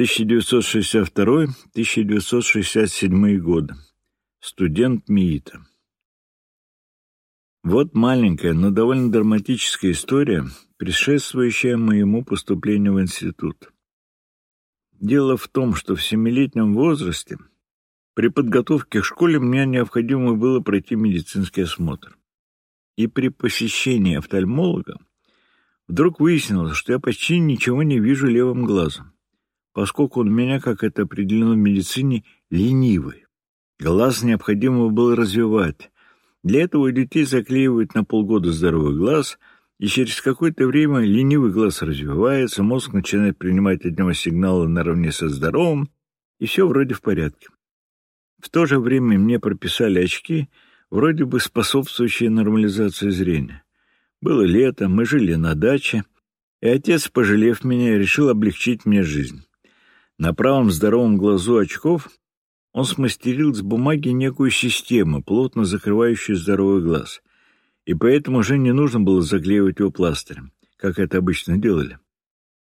1962-1967 годы. Студент МИИТа. Вот маленькая, но довольно драматическая история, предшествующая моему поступлению в институт. Дело в том, что в семилетнем возрасте при подготовке к школе мне необходимо было пройти медицинский осмотр. И при посещении офтальмолога вдруг выяснилось, что я почти ничего не вижу левым глазом, поскольку он меня, как это определено в медицине, ленивый. Глаз необходимо было развивать, для этого у детей заклеивают на полгода здоровый глаз, и через какое-то время ленивый глаз развивается, мозг начинает принимать от него сигналы наравне со здоровым, и все вроде в порядке. В то же время мне прописали очки, вроде бы способствующие нормализации зрения. Было лето, мы жили на даче, и отец, пожалев меня, решил облегчить мне жизнь. На правом здоровом глазу очков он смастерил с бумаги некую систему, плотно закрывающую здоровый глаз, и поэтому уже не нужно было заклеивать его пластырем, как это обычно делали.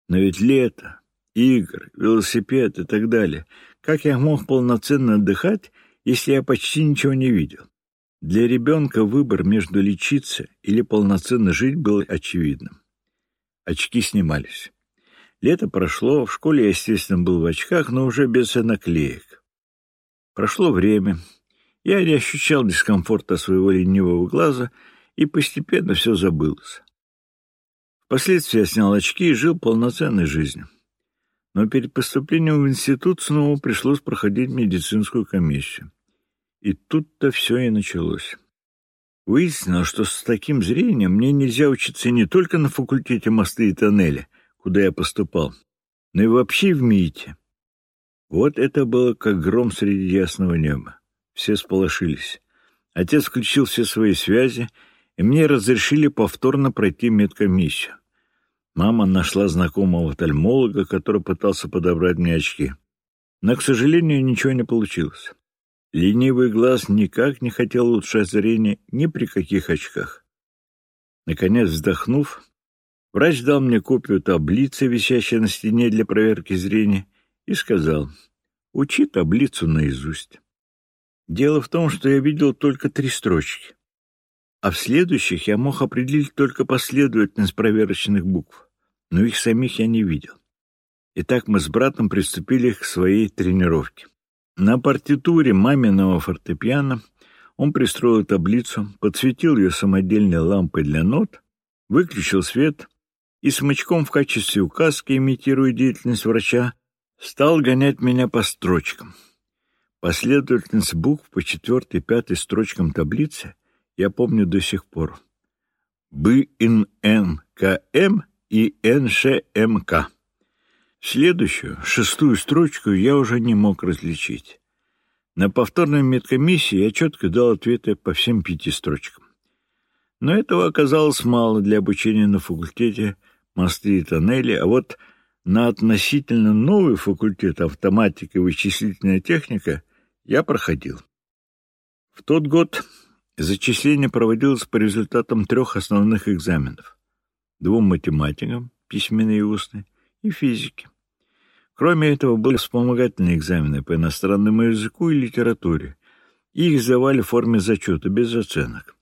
Но ведь лето, игр, велосипед и так далее. Как я мог полноценно отдыхать, если я почти ничего не видел? Для ребенка выбор между лечиться или полноценно жить был очевидным. Очки снимались. Лето прошло, в школе я, естественно, был в очках, но уже без наклеек. Прошло время. Я не ощущал дискомфорта своего ленивого глаза, и постепенно все забылось. Впоследствии я снял очки и жил полноценной жизнью. Но перед поступлением в институт снова пришлось проходить медицинскую комиссию. И тут-то все и началось. Выяснилось, что с таким зрением мне нельзя учиться не только на факультете мосты и тоннели, куда я поступал, но и вообще в МИИТе. Вот это было как гром среди ясного неба. Все сполошились. Отец включил все свои связи, и мне разрешили повторно пройти медкомиссию. Мама нашла знакомого офтальмолога, который пытался подобрать мне очки. Но, к сожалению, ничего не получилось. Ленивый глаз никак не хотел улучшать зрение ни при каких очках. Наконец, вздохнув, врач дал мне копию таблицы, висящей на стене для проверки зрения, и сказал, учи таблицу наизусть. Дело в том, что я видел только три строчки, а в следующих я мог определить только последовательность проверочных букв, но их самих я не видел. Итак, мы с братом приступили к своей тренировке. На партитуре маминого фортепиано он пристроил таблицу, подсветил ее самодельной лампой для нот, выключил свет и смычком в качестве указки, имитируя деятельность врача, Стал гонять меня по строчкам. Последовательность букв по четвертой и пятой строчкам таблицы я помню до сих пор. БННКМ и НШМК. Следующую, шестую строчку я уже не мог различить. На повторной медкомиссии я четко дал ответы по всем пяти строчкам. Но этого оказалось мало для обучения на факультете мосты и тоннели, а вот на относительно новый факультет автоматика и вычислительная техника я проходил. В тот год зачисление проводилось по результатам трех основных экзаменов. Двум математикам, письменные и устные, и физике. Кроме этого, были вспомогательные экзамены по иностранному языку и литературе. Их сдавали в форме зачета, без оценок.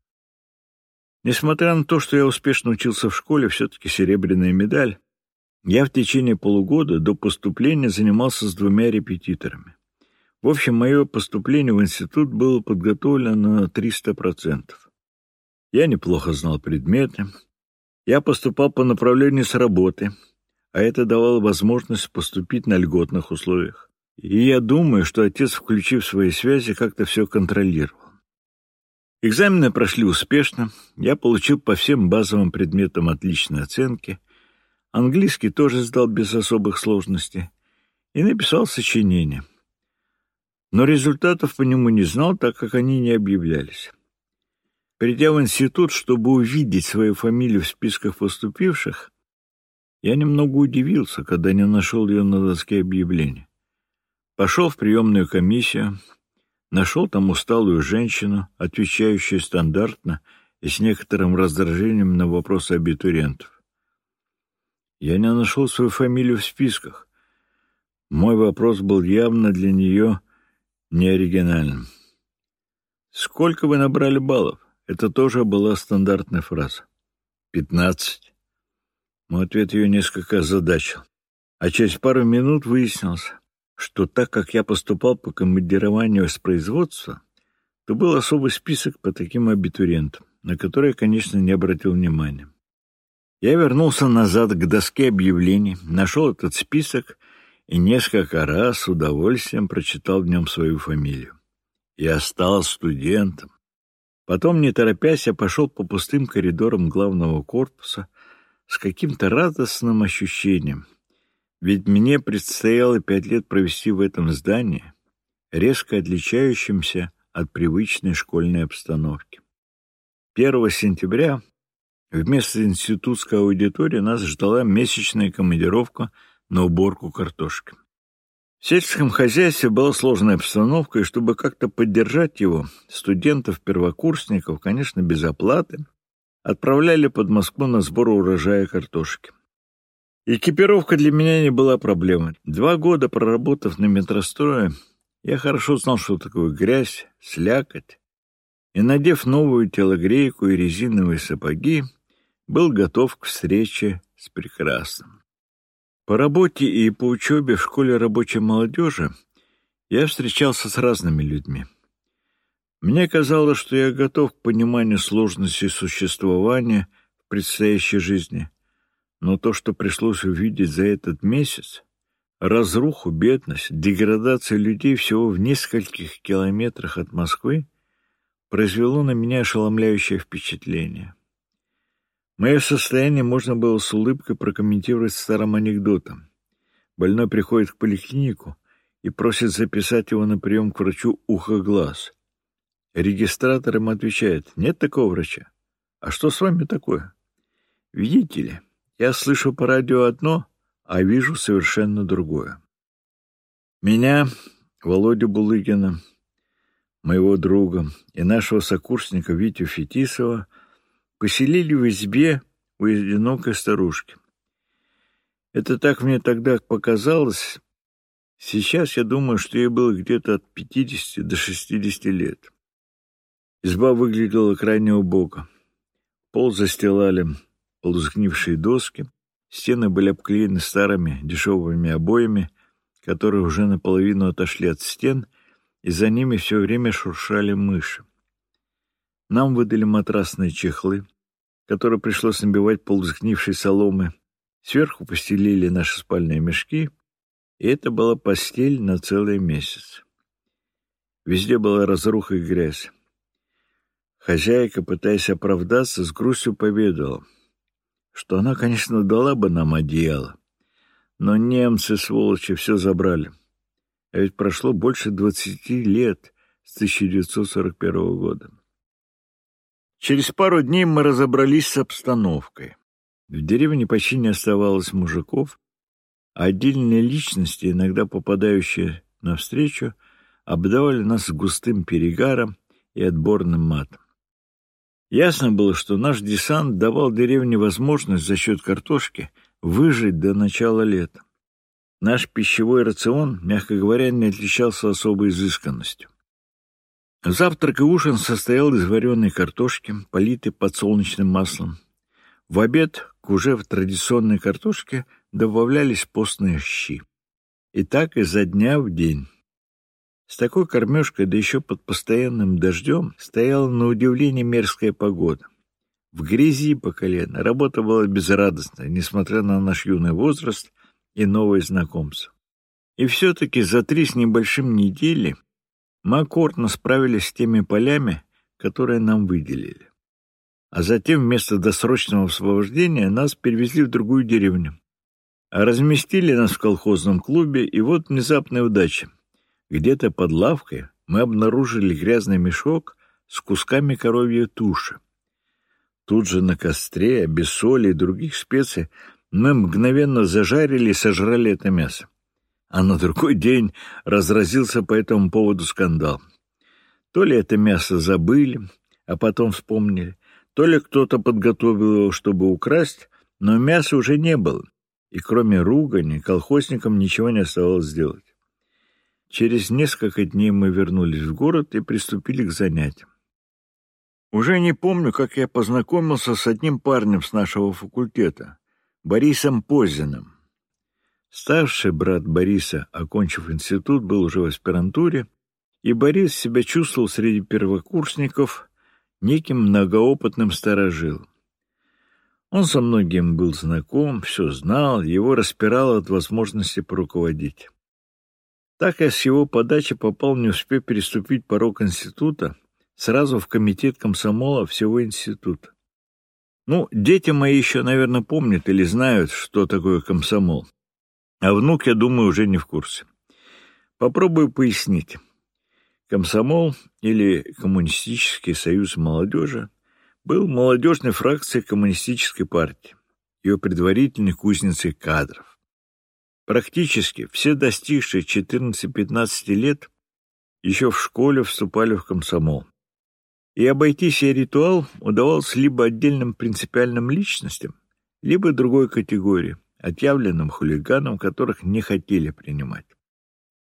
Несмотря на то, что я успешно учился в школе, все-таки серебряная медаль я в течение полугода до поступления занимался с двумя репетиторами. В общем, мое поступление в институт было подготовлено на 300%. Я неплохо знал предметы. Я поступал по направлению с работы, а это давало возможность поступить на льготных условиях. И я думаю, что отец, включив свои связи, как-то все контролировал. Экзамены прошли успешно, я получил по всем базовым предметам отличные оценки — Английский тоже сдал без особых сложностей и написал сочинение. Но результатов по нему не знал, так как они не объявлялись. Придя в институт, чтобы увидеть свою фамилию в списках поступивших, я немного удивился, когда не нашел ее на доске объявлений. Пошел в приемную комиссию, нашел там усталую женщину, отвечающую стандартно и с некоторым раздражением на вопросы абитуриентов. Я не нашел свою фамилию в списках. Мой вопрос был явно для нее неоригинальным. «Сколько вы набрали баллов?» Это тоже была стандартная фраза. «Пятнадцать». Мой ответ ее несколько озадачил. А через пару минут выяснилось, что так как я поступал по командированию с производства, то был особый список по таким абитуриентам, на которые я, конечно, не обратил внимания. Я вернулся назад к доске объявлений, нашел этот список и несколько раз с удовольствием прочитал в нем свою фамилию. Я стал студентом. Потом, не торопясь, я пошел по пустым коридорам главного корпуса с каким-то радостным ощущением, ведь мне предстояло пять лет провести в этом здании, резко отличающемся от привычной школьной обстановки. 1 сентября вместо институтской аудитории нас ждала месячная командировка на уборку картошки. В сельском хозяйстве была сложная обстановка, и чтобы как-то поддержать его, студентов-первокурсников, конечно, без оплаты, отправляли под Москву на сбор урожая картошки. Экипировка для меня не была проблемой. Два года проработав на метрострое, я хорошо знал, что такое грязь, слякоть, и, надев новую телогрейку и резиновые сапоги, был готов к встрече с прекрасным. По работе и по учебе в школе рабочей молодежи я встречался с разными людьми. Мне казалось, что я готов к пониманию сложности существования в предстоящей жизни, но то, что пришлось увидеть за этот месяц, разруху, бедность, деградацию людей всего в нескольких километрах от Москвы, произвело на меня ошеломляющее впечатление. Мое состояние можно было с улыбкой прокомментировать старым анекдотом. Больной приходит в поликлинику и просит записать его на прием к врачу ухо-глаз. Регистратор им отвечает, нет такого врача. А что с вами такое? Видите ли, я слышу по радио одно, а вижу совершенно другое. Меня, Володю Булыгина, моего друга и нашего сокурсника Витю Фетисова — поселили в избе у одинокой старушки. Это так мне тогда показалось. Сейчас я думаю, что ей было где-то от 50 до 60 лет. Изба выглядела крайне убого. Пол застилали полузгнившие доски, стены были обклеены старыми дешевыми обоями, которые уже наполовину отошли от стен, и за ними все время шуршали мыши. Нам выдали матрасные чехлы, которые пришлось набивать полусгнившей соломы. Сверху постелили наши спальные мешки, и это была постель на целый месяц. Везде была разруха и грязь. Хозяйка, пытаясь оправдаться, с грустью поведала, что она, конечно, дала бы нам одеяло, но немцы, сволочи, все забрали. А ведь прошло больше двадцати лет с 1941 года. Через пару дней мы разобрались с обстановкой. В деревне почти не оставалось мужиков, а отдельные личности, иногда попадающие навстречу, обдавали нас густым перегаром и отборным матом. Ясно было, что наш десант давал деревне возможность за счет картошки выжить до начала лета. Наш пищевой рацион, мягко говоря, не отличался особой изысканностью. Завтрак и ужин состоял из вареной картошки, политой подсолнечным маслом. В обед к уже традиционной картошке добавлялись постные щи. И так изо дня в день. С такой кормежкой, да еще под постоянным дождем, стояла на удивление мерзкая погода. В грязи по колено работа была безрадостная, несмотря на наш юный возраст и новые знакомства. И все-таки за три с небольшим недели мы аккордно справились с теми полями, которые нам выделили. А затем вместо досрочного освобождения нас перевезли в другую деревню. А разместили нас в колхозном клубе, и вот внезапная удача. Где-то под лавкой мы обнаружили грязный мешок с кусками коровьей туши. Тут же на костре, без соли и других специй, мы мгновенно зажарили и сожрали это мясо а на другой день разразился по этому поводу скандал. То ли это мясо забыли, а потом вспомнили, то ли кто-то подготовил его, чтобы украсть, но мяса уже не было, и кроме ругани колхозникам ничего не оставалось сделать. Через несколько дней мы вернулись в город и приступили к занятиям. Уже не помню, как я познакомился с одним парнем с нашего факультета, Борисом Позиным. Старший брат Бориса, окончив институт, был уже в аспирантуре, и Борис себя чувствовал среди первокурсников неким многоопытным старожилом. Он со многим был знаком, все знал, его распирало от возможности поруководить. Так я с его подачи попал, не успев переступить порог института, сразу в комитет комсомола всего института. Ну, дети мои еще, наверное, помнят или знают, что такое комсомол. А внук, я думаю, уже не в курсе. Попробую пояснить. Комсомол или Коммунистический союз молодежи был молодежной фракцией коммунистической партии, ее предварительной кузницей кадров. Практически все достигшие 14-15 лет еще в школе вступали в комсомол. И обойти сей ритуал удавалось либо отдельным принципиальным личностям, либо другой категории, отъявленным хулиганам, которых не хотели принимать.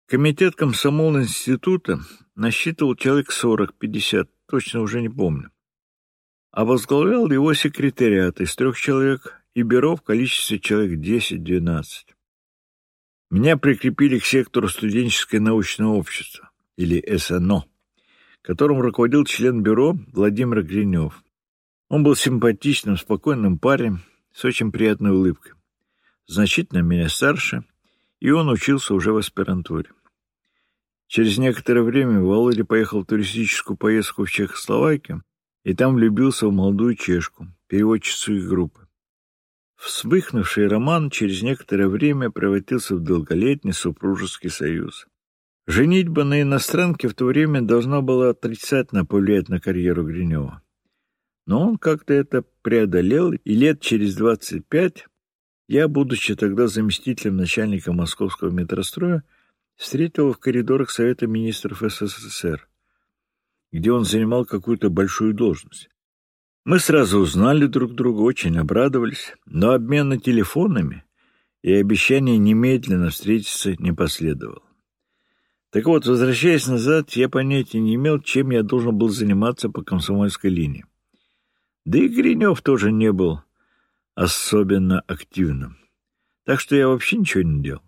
Комитет комсомол института насчитывал человек 40-50, точно уже не помню а возглавлял его секретариат из трех человек и бюро в количестве человек 10-12. Меня прикрепили к сектору студенческое научное общество, или СНО, которым руководил член бюро Владимир Гринев. Он был симпатичным, спокойным парнем с очень приятной улыбкой. Значительно меня старше, и он учился уже в аспирантуре. Через некоторое время Володя поехал в туристическую поездку в Чехословакию, и там влюбился в молодую чешку, переводчицу их группы. Вспыхнувший роман через некоторое время превратился в долголетний супружеский союз. Женитьба на иностранке в то время должна была отрицательно повлиять на карьеру Гринева. Но он как-то это преодолел, и лет через двадцать пять я, будучи тогда заместителем начальника московского метростроя, встретил в коридорах Совета министров СССР где он занимал какую-то большую должность. Мы сразу узнали друг друга, очень обрадовались, но обмена телефонами и обещание немедленно встретиться не последовало. Так вот, возвращаясь назад, я понятия не имел, чем я должен был заниматься по комсомольской линии. Да и Гринев тоже не был особенно активным. Так что я вообще ничего не делал.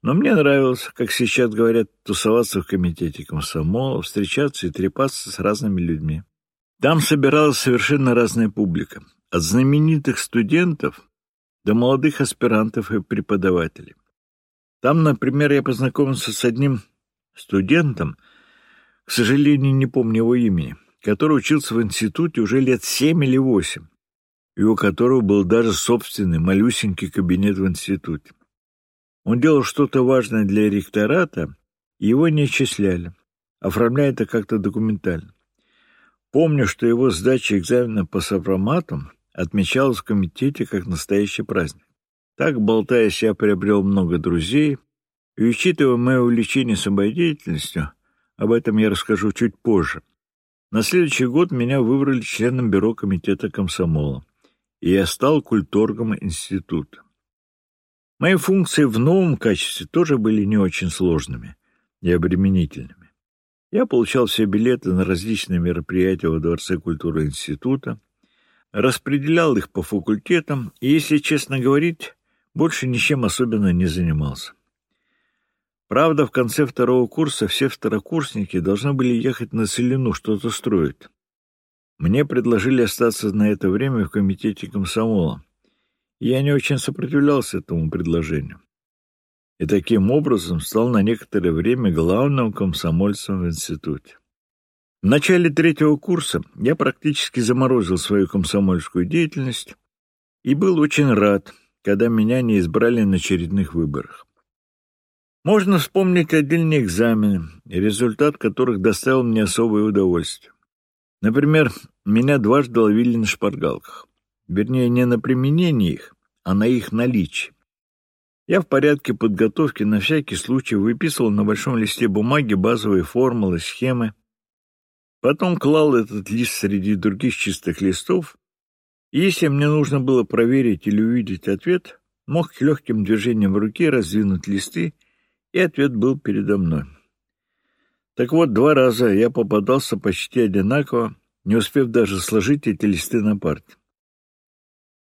Но мне нравилось, как сейчас говорят, тусоваться в комитете комсомола, встречаться и трепаться с разными людьми. Там собиралась совершенно разная публика, от знаменитых студентов до молодых аспирантов и преподавателей. Там, например, я познакомился с одним студентом, к сожалению, не помню его имени, который учился в институте уже лет семь или восемь, и у которого был даже собственный малюсенький кабинет в институте. Он делал что-то важное для ректората, и его не отчисляли, оформляя это как-то документально. Помню, что его сдача экзамена по сопромату отмечалась в комитете как настоящий праздник. Так, болтаясь, я приобрел много друзей, и, учитывая мое увлечение самодеятельностью, об этом я расскажу чуть позже. На следующий год меня выбрали членом бюро комитета комсомола, и я стал культоргом института. Мои функции в новом качестве тоже были не очень сложными и обременительными. Я получал все билеты на различные мероприятия во Дворце культуры института, распределял их по факультетам и, если честно говорить, больше ничем особенно не занимался. Правда, в конце второго курса все второкурсники должны были ехать на Целину что-то строить. Мне предложили остаться на это время в комитете комсомола, я не очень сопротивлялся этому предложению. И таким образом стал на некоторое время главным комсомольцем в институте. В начале третьего курса я практически заморозил свою комсомольскую деятельность и был очень рад, когда меня не избрали на очередных выборах. Можно вспомнить отдельные экзамены, результат которых доставил мне особое удовольствие. Например, меня дважды ловили на шпаргалках. Вернее, не на применении их, а на их наличие. Я в порядке подготовки на всякий случай выписывал на большом листе бумаги базовые формулы, схемы. Потом клал этот лист среди других чистых листов, и если мне нужно было проверить или увидеть ответ, мог легким движением руки раздвинуть листы, и ответ был передо мной. Так вот, два раза я попадался почти одинаково, не успев даже сложить эти листы на парте.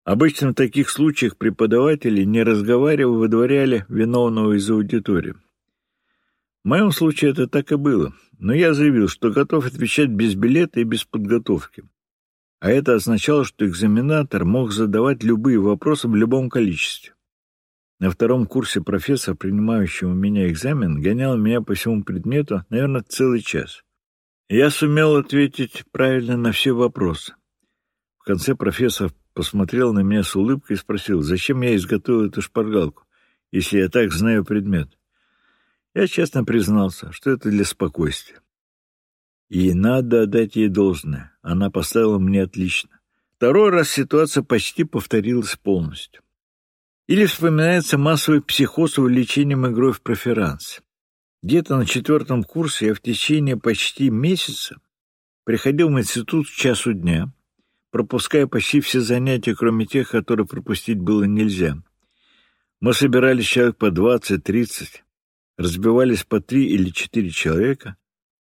Обычно в таких случаях преподаватели, не разговаривая, выдворяли виновного из аудитории. В моем случае это так и было, но я заявил, что готов отвечать без билета и без подготовки. А это означало, что экзаменатор мог задавать любые вопросы в любом количестве. На втором курсе профессор, принимающий у меня экзамен, гонял меня по всему предмету, наверное, целый час. Я сумел ответить правильно на все вопросы. В конце профессор посмотрел на меня с улыбкой и спросил, зачем я изготовил эту шпаргалку, если я так знаю предмет. Я честно признался, что это для спокойствия. И надо отдать ей должное. Она поставила мне отлично. Второй раз ситуация почти повторилась полностью. Или вспоминается массовый психоз увлечением игрой в проферанс. Где-то на четвертом курсе я в течение почти месяца приходил в институт в часу дня, пропуская почти все занятия, кроме тех, которые пропустить было нельзя. Мы собирались человек по двадцать-тридцать, разбивались по три или четыре человека,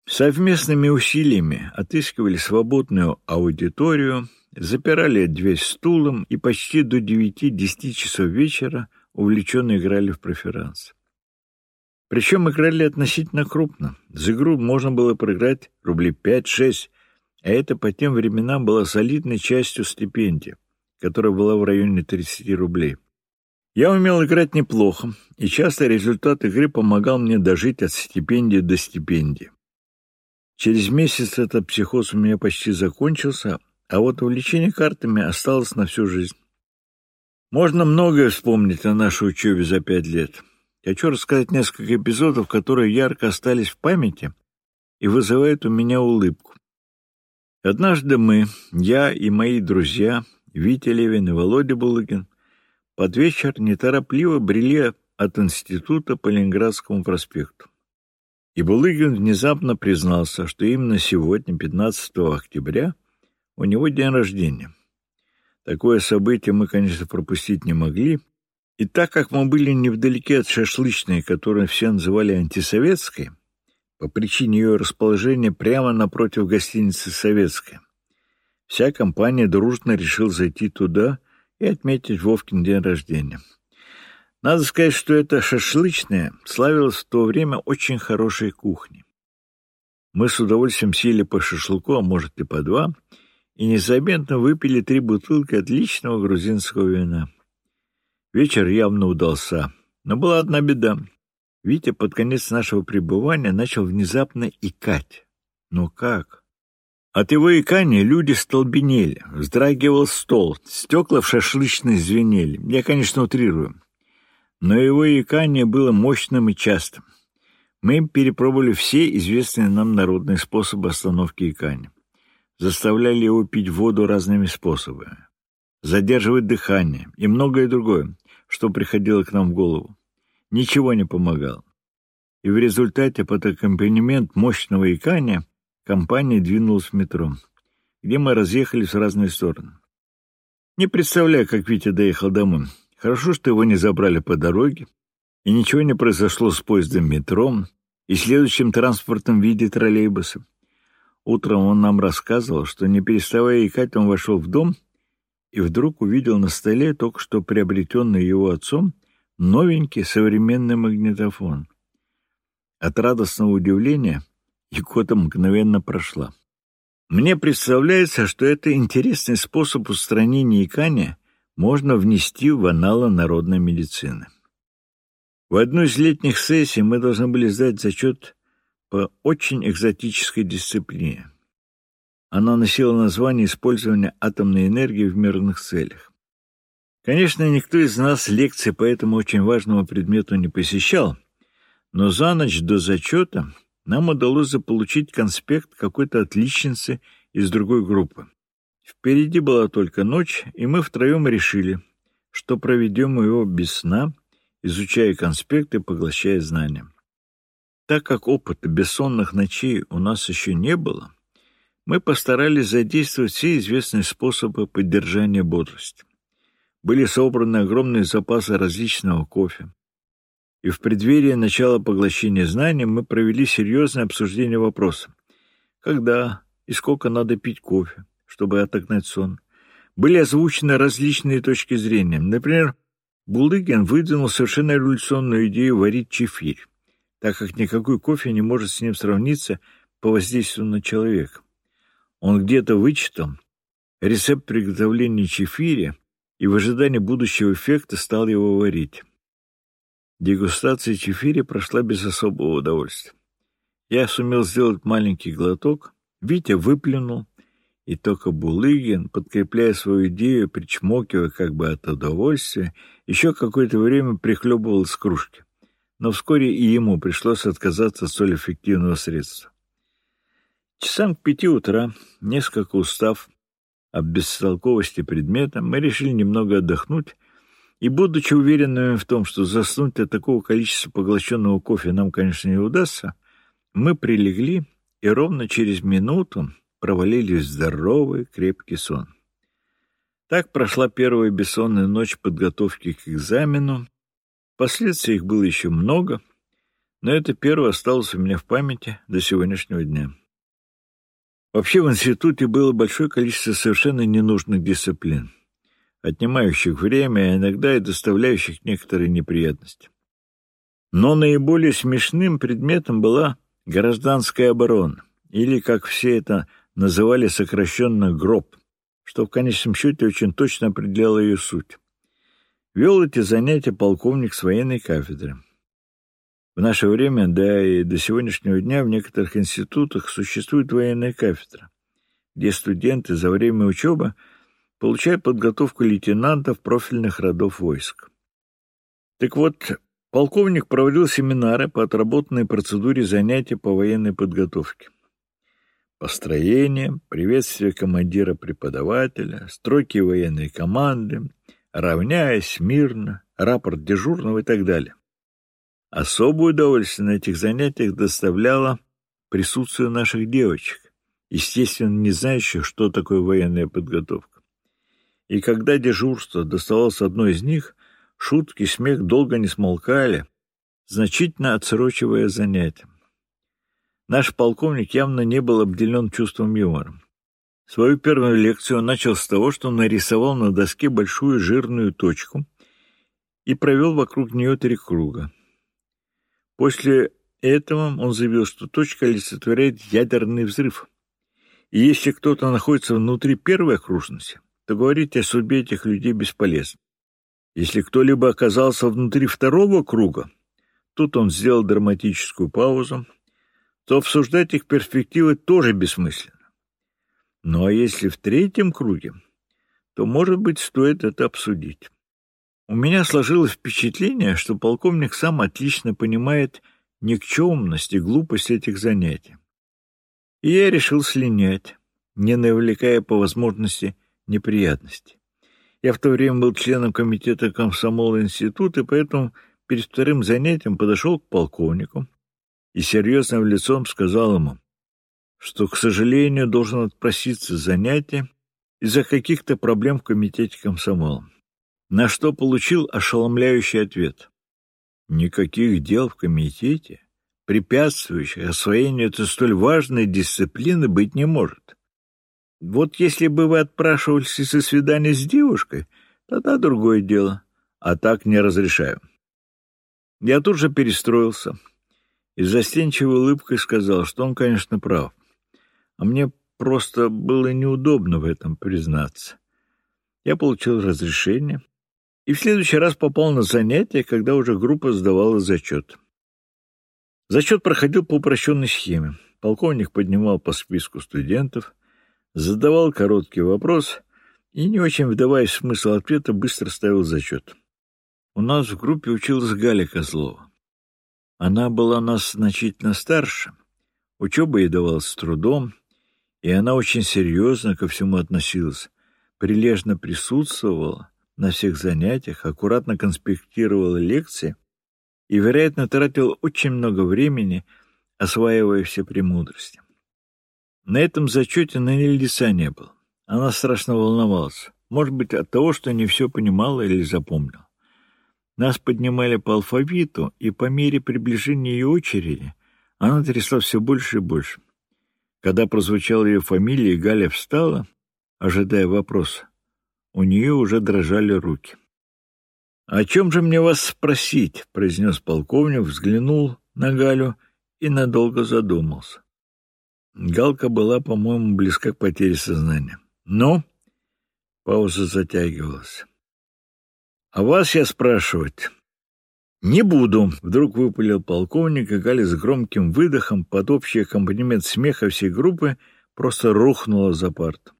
совместными усилиями отыскивали свободную аудиторию, запирали дверь стулом и почти до девяти-десяти часов вечера увлеченно играли в преферанс. Причем играли относительно крупно. За игру можно было проиграть рублей пять-шесть, а это по тем временам было солидной частью стипендии, которая была в районе 30 рублей. Я умел играть неплохо, и часто результат игры помогал мне дожить от стипендии до стипендии. Через месяц этот психоз у меня почти закончился, а вот увлечение картами осталось на всю жизнь. Можно многое вспомнить о нашей учебе за пять лет. Хочу рассказать несколько эпизодов, которые ярко остались в памяти и вызывают у меня улыбку. Однажды мы, я и мои друзья, Витя Левин и Володя Булыгин, под вечер неторопливо брели от института по Ленинградскому проспекту. И Булыгин внезапно признался, что именно сегодня, 15 октября, у него день рождения. Такое событие мы, конечно, пропустить не могли, и так как мы были невдалеке от шашлычной, которую все называли антисоветской, по причине ее расположения прямо напротив гостиницы «Советская», вся компания дружно решила зайти туда и отметить Вовкин день рождения. Надо сказать, что эта шашлычная славилась в то время очень хорошей кухней. Мы с удовольствием сели по шашлыку, а может и по два, и незаметно выпили три бутылки отличного грузинского вина. Вечер явно удался, но была одна беда. Витя под конец нашего пребывания начал внезапно икать. Но как? От его икания люди столбенели, вздрагивал стол, стекла в шашлычной звенели. Я, конечно, утрирую. Но его икание было мощным и частым. Мы перепробовали все известные нам народные способы остановки икания. Заставляли его пить воду разными способами, задерживать дыхание и многое другое, что приходило к нам в голову. Ничего не помогало. И в результате под аккомпанемент мощного икания Компания двинулась в метро, где мы разъехались в разные стороны. Не представляю, как Витя доехал домой. Хорошо, что его не забрали по дороге, и ничего не произошло с поездом метро и следующим транспортом в виде троллейбуса. Утром он нам рассказывал, что, не переставая икать, он вошел в дом и вдруг увидел на столе только что приобретенный его отцом новенький современный магнитофон. От радостного удивления Икота мгновенно прошла. Мне представляется, что это интересный способ устранения икания можно внести в аналы народной медицины. В одну из летних сессий мы должны были сдать зачет по очень экзотической дисциплине. Она носила название использования атомной энергии в мирных целях. Конечно, никто из нас лекции по этому очень важному предмету не посещал, но за ночь до зачета нам удалось заполучить конспект какой-то отличницы из другой группы. Впереди была только ночь, и мы втроем решили, что проведем его без сна, изучая конспекты, поглощая знания. Так как опыта бессонных ночей у нас еще не было, мы постарались задействовать все известные способы поддержания бодрости. Были собраны огромные запасы различного кофе. И в преддверии начала поглощения знаний мы провели серьезное обсуждение вопроса. Когда и сколько надо пить кофе, чтобы отогнать сон? Были озвучены различные точки зрения. Например, Булыгин выдвинул совершенно революционную идею варить чефирь, так как никакой кофе не может с ним сравниться по воздействию на человека. Он где-то вычитал рецепт приготовления чефиря и в ожидании будущего эффекта стал его варить. Дегустация чефиря прошла без особого удовольствия. Я сумел сделать маленький глоток, Витя выплюнул, и только Булыгин, подкрепляя свою идею, причмокивая как бы от удовольствия, еще какое-то время прихлебывал из кружки. Но вскоре и ему пришлось отказаться от столь эффективного средства. Часам к пяти утра, несколько устав от бестолковости предмета, мы решили немного отдохнуть, и, будучи уверенными в том, что заснуть от такого количества поглощенного кофе нам, конечно, не удастся, мы прилегли и ровно через минуту провалились в здоровый, крепкий сон. Так прошла первая бессонная ночь подготовки к экзамену. Последствий их было еще много, но это первое осталось у меня в памяти до сегодняшнего дня. Вообще в институте было большое количество совершенно ненужных дисциплин, отнимающих время, а иногда и доставляющих некоторые неприятности. Но наиболее смешным предметом была гражданская оборона, или, как все это называли сокращенно «гроб», что в конечном счете очень точно определяло ее суть. Вел эти занятия полковник с военной кафедры. В наше время, да и до сегодняшнего дня, в некоторых институтах существует военная кафедра, где студенты за время учебы получают подготовку лейтенантов профильных родов войск. Так вот, полковник проводил семинары по отработанной процедуре занятий по военной подготовке. Построение, приветствие командира преподавателя, строки военной команды, равняясь мирно, рапорт дежурного и так далее. Особое удовольствие на этих занятиях доставляло присутствие наших девочек, естественно, не знающих, что такое военная подготовка. И когда дежурство доставалось одной из них, шутки смех долго не смолкали, значительно отсрочивая занятия. Наш полковник явно не был обделен чувством юмора. Свою первую лекцию он начал с того, что нарисовал на доске большую жирную точку и провел вокруг нее три круга. После этого он заявил, что точка олицетворяет ядерный взрыв. И если кто-то находится внутри первой окружности, то говорить о судьбе этих людей бесполезно. Если кто-либо оказался внутри второго круга, тут он сделал драматическую паузу, то обсуждать их перспективы тоже бессмысленно. Ну а если в третьем круге, то, может быть, стоит это обсудить. У меня сложилось впечатление, что полковник сам отлично понимает никчемность и глупость этих занятий. И я решил слинять, не навлекая по возможности неприятностей. Я в то время был членом комитета комсомола института, и поэтому перед вторым занятием подошел к полковнику, и серьезным лицом сказал ему, что, к сожалению, должен отпроситься с занятия из-за каких-то проблем в комитете комсомола. На что получил ошеломляющий ответ. Никаких дел в комитете, препятствующих освоению этой столь важной дисциплины, быть не может. Вот если бы вы отпрашивались со свидания с девушкой, тогда другое дело, а так не разрешаю. Я тут же перестроился, и застенчивой улыбкой сказал, что он, конечно, прав. А мне просто было неудобно в этом признаться. Я получил разрешение и в следующий раз попал на занятие, когда уже группа сдавала зачет. Зачет проходил по упрощенной схеме. Полковник поднимал по списку студентов, задавал короткий вопрос и, не очень вдаваясь в смысл ответа, быстро ставил зачет. У нас в группе училась Галя Козлова. Она была нас значительно старше, учеба ей давалась с трудом, и она очень серьезно ко всему относилась, прилежно присутствовала на всех занятиях, аккуратно конспектировала лекции и, вероятно, тратила очень много времени, осваивая все премудрости. На этом зачете на ней лица не было. Она страшно волновалась. Может быть, от того, что не все понимал или запомнил. Нас поднимали по алфавиту, и по мере приближения ее очереди она трясла все больше и больше. Когда прозвучала ее фамилия, Галя встала, ожидая вопроса, у нее уже дрожали руки. — О чем же мне вас спросить? — произнес полковник, взглянул на Галю и надолго задумался. Галка была, по-моему, близка к потере сознания. «Ну?» Пауза затягивалась. «А вас я спрашивать?» «Не буду», — вдруг выпалил полковник, и Галя с громким выдохом под общий аккомпанемент смеха всей группы просто рухнула за парту.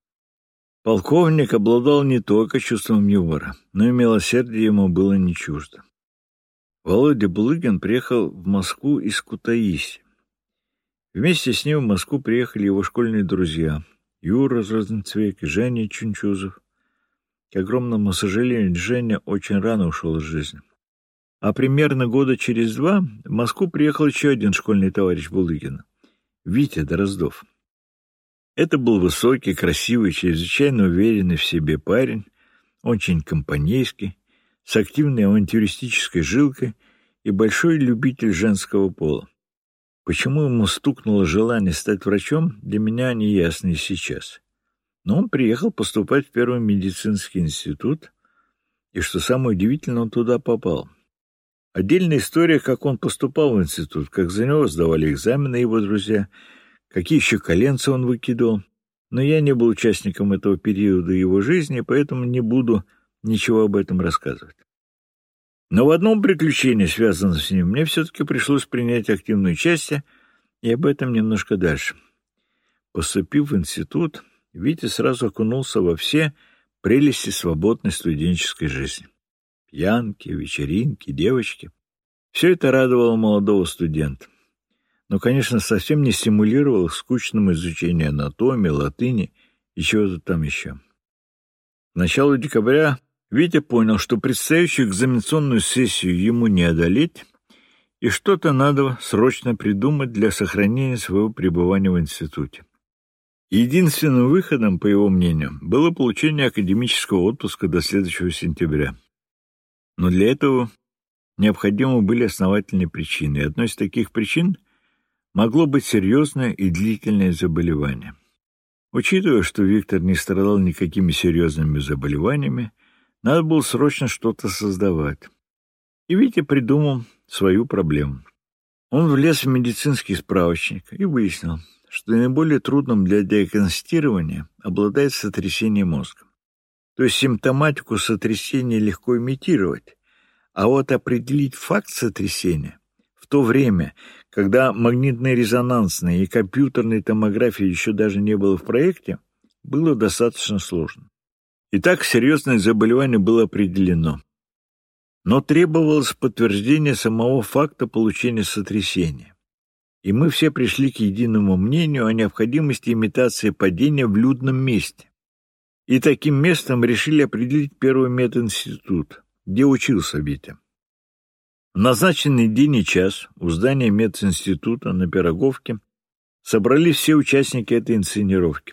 Полковник обладал не только чувством юмора, но и милосердие ему было не чуждо. Володя Булыгин приехал в Москву из Кутаиси. Вместе с ним в Москву приехали его школьные друзья Юра Розенцвейк и Женя Чунчузов. К огромному сожалению, Женя очень рано ушел из жизни. А примерно года через два в Москву приехал еще один школьный товарищ Булыгина — Витя Дроздов. Это был высокий, красивый, чрезвычайно уверенный в себе парень, очень компанейский, с активной авантюристической жилкой и большой любитель женского пола. Почему ему стукнуло желание стать врачом, для меня неясно и сейчас. Но он приехал поступать в Первый медицинский институт, и, что самое удивительное, он туда попал. Отдельная история, как он поступал в институт, как за него сдавали экзамены его друзья — какие еще коленца он выкидывал. Но я не был участником этого периода его жизни, поэтому не буду ничего об этом рассказывать. Но в одном приключении, связанном с ним, мне все-таки пришлось принять активное участие, и об этом немножко дальше. Поступив в институт, Витя сразу окунулся во все прелести свободной студенческой жизни. Пьянки, вечеринки, девочки. Все это радовало молодого студента но, конечно, совсем не стимулировал к скучному изучению анатомии, латыни и чего-то там еще. К началу декабря Витя понял, что предстоящую экзаменационную сессию ему не одолеть, и что-то надо срочно придумать для сохранения своего пребывания в институте. Единственным выходом, по его мнению, было получение академического отпуска до следующего сентября. Но для этого необходимы были основательные причины, и одной из таких причин могло быть серьезное и длительное заболевание. Учитывая, что Виктор не страдал никакими серьезными заболеваниями, надо было срочно что-то создавать. И Витя придумал свою проблему. Он влез в медицинский справочник и выяснил, что наиболее трудным для диагностирования обладает сотрясение мозга. То есть симптоматику сотрясения легко имитировать, а вот определить факт сотрясения в то время, когда магнитной резонансной и компьютерной томографии еще даже не было в проекте, было достаточно сложно. Итак, серьезное заболевание было определено. Но требовалось подтверждение самого факта получения сотрясения. И мы все пришли к единому мнению о необходимости имитации падения в людном месте. И таким местом решили определить первый мединститут, где учился Витя. В назначенный день и час у здания мединститута на Пироговке собрались все участники этой инсценировки.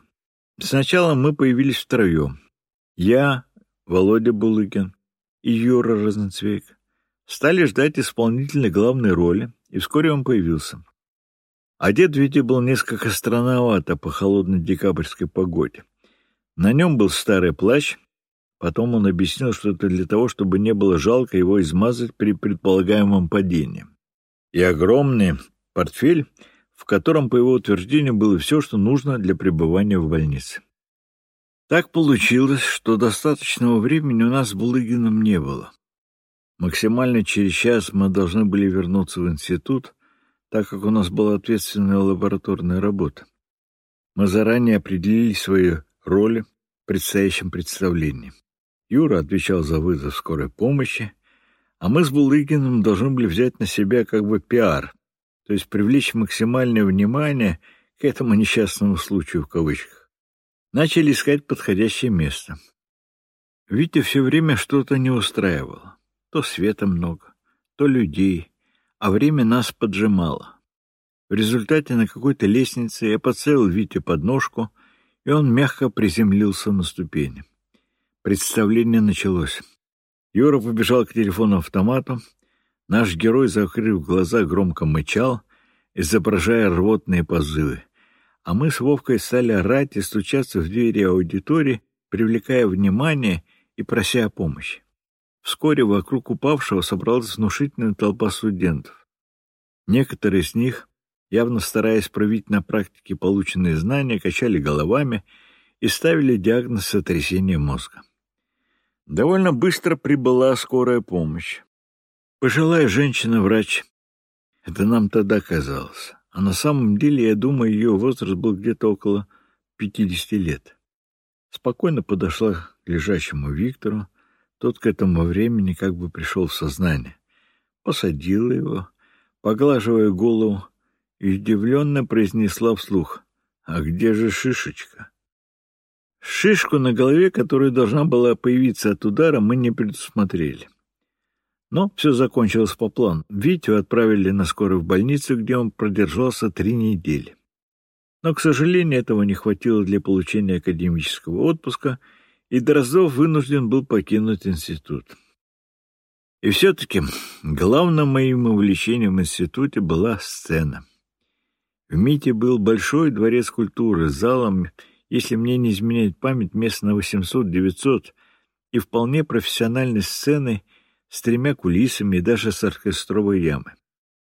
Сначала мы появились втроем. Я, Володя Булыкин и Юра Розенцвейк. Стали ждать исполнителя главной роли, и вскоре он появился. Одет Витя был несколько странновато по холодной декабрьской погоде. На нем был старый плащ, Потом он объяснил, что это для того, чтобы не было жалко его измазать при предполагаемом падении. И огромный портфель, в котором, по его утверждению, было все, что нужно для пребывания в больнице. Так получилось, что достаточного времени у нас с Булыгином не было. Максимально через час мы должны были вернуться в институт, так как у нас была ответственная лабораторная работа. Мы заранее определили свои роли в предстоящем представлении. Юра отвечал за вызов скорой помощи, а мы с Булыгиным должны были взять на себя как бы пиар, то есть привлечь максимальное внимание к этому несчастному случаю в кавычках. Начали искать подходящее место. Витя все время что-то не устраивало. То света много, то людей, а время нас поджимало. В результате на какой-то лестнице я подцелил Вите под ножку, и он мягко приземлился на ступени. Представление началось. Юра побежал к телефону-автомату. Наш герой, закрыв глаза, громко мычал, изображая рвотные позывы. А мы с Вовкой стали орать и стучаться в двери аудитории, привлекая внимание и прося о помощи. Вскоре вокруг упавшего собралась внушительная толпа студентов. Некоторые из них, явно стараясь проявить на практике полученные знания, качали головами и ставили диагноз сотрясения мозга. Довольно быстро прибыла скорая помощь. Пожилая женщина-врач. Это нам тогда казалось. А на самом деле, я думаю, ее возраст был где-то около 50 лет. Спокойно подошла к лежащему Виктору. Тот к этому времени как бы пришел в сознание. Посадила его, поглаживая голову, и удивленно произнесла вслух. «А где же шишечка?» Шишку на голове, которая должна была появиться от удара, мы не предусмотрели. Но все закончилось по плану. Витю отправили на скорую в больницу, где он продержался три недели. Но, к сожалению, этого не хватило для получения академического отпуска, и Дроздов вынужден был покинуть институт. И все-таки главным моим увлечением в институте была сцена. В МИТе был большой дворец культуры с залом если мне не изменяет память, мест на 800-900 и вполне профессиональной сцены с тремя кулисами и даже с оркестровой ямой.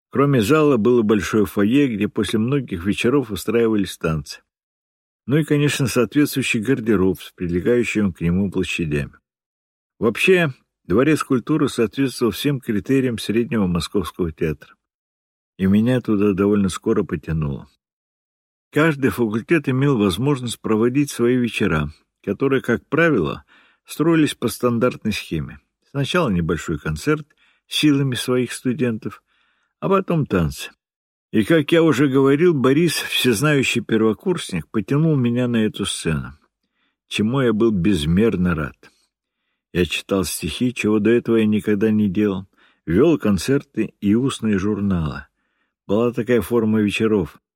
Кроме зала было большое фойе, где после многих вечеров устраивались танцы. Ну и, конечно, соответствующий гардероб с прилегающими к нему площадями. Вообще, Дворец культуры соответствовал всем критериям среднего московского театра. И меня туда довольно скоро потянуло. Каждый факультет имел возможность проводить свои вечера, которые, как правило, строились по стандартной схеме. Сначала небольшой концерт силами своих студентов, а потом танцы. И, как я уже говорил, Борис, всезнающий первокурсник, потянул меня на эту сцену, чему я был безмерно рад. Я читал стихи, чего до этого я никогда не делал, вел концерты и устные журналы. Была такая форма вечеров —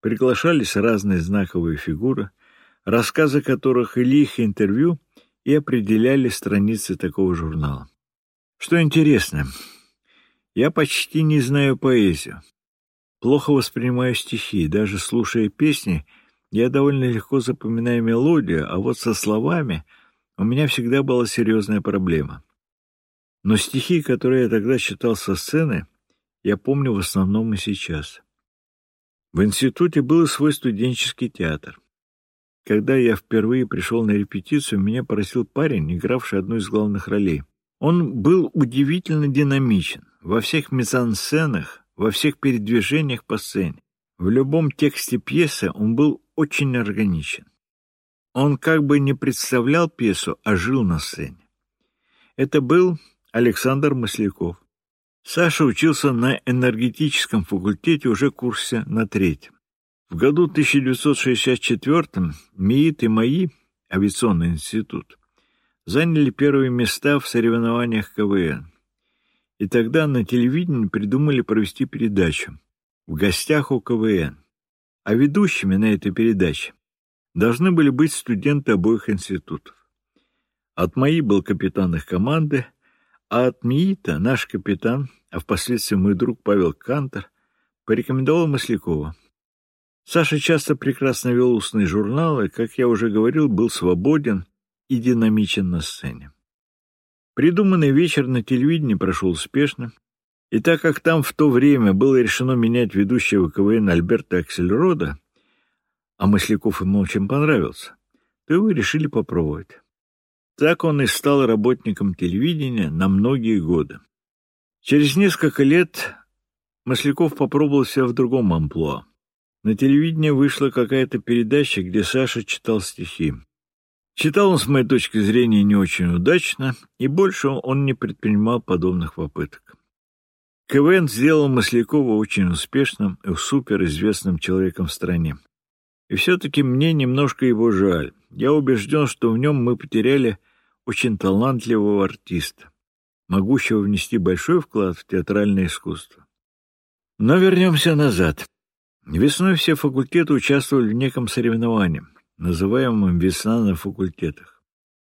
Приглашались разные знаковые фигуры, рассказы которых или их интервью и определяли страницы такого журнала. Что интересно, я почти не знаю поэзию. Плохо воспринимаю стихи, даже слушая песни, я довольно легко запоминаю мелодию, а вот со словами у меня всегда была серьезная проблема. Но стихи, которые я тогда читал со сцены, я помню в основном и сейчас. В институте был свой студенческий театр. Когда я впервые пришел на репетицию, меня поразил парень, игравший одну из главных ролей. Он был удивительно динамичен во всех мизансценах, во всех передвижениях по сцене. В любом тексте пьесы он был очень органичен. Он как бы не представлял пьесу, а жил на сцене. Это был Александр Масляков. Саша учился на энергетическом факультете уже курсе на третьем. В году 1964 МИИТ и МАИ, авиационный институт, заняли первые места в соревнованиях КВН. И тогда на телевидении придумали провести передачу «В гостях у КВН». А ведущими на этой передаче должны были быть студенты обоих институтов. От МАИ был капитан их команды, а от МИИТа наш капитан а впоследствии мой друг Павел Кантер порекомендовал Маслякова. Саша часто прекрасно вел устные журналы, как я уже говорил, был свободен и динамичен на сцене. Придуманный вечер на телевидении прошел успешно, и так как там в то время было решено менять ведущего КВН Альберта Аксельрода, а Масляков ему очень понравился, то его решили попробовать. Так он и стал работником телевидения на многие годы. Через несколько лет Масляков попробовал себя в другом амплуа. На телевидении вышла какая-то передача, где Саша читал стихи. Читал он, с моей точки зрения, не очень удачно, и больше он не предпринимал подобных попыток. КВН сделал Маслякова очень успешным и суперизвестным человеком в стране. И все-таки мне немножко его жаль. Я убежден, что в нем мы потеряли очень талантливого артиста могущего внести большой вклад в театральное искусство. Но вернемся назад. Весной все факультеты участвовали в неком соревновании, называемом «Весна на факультетах».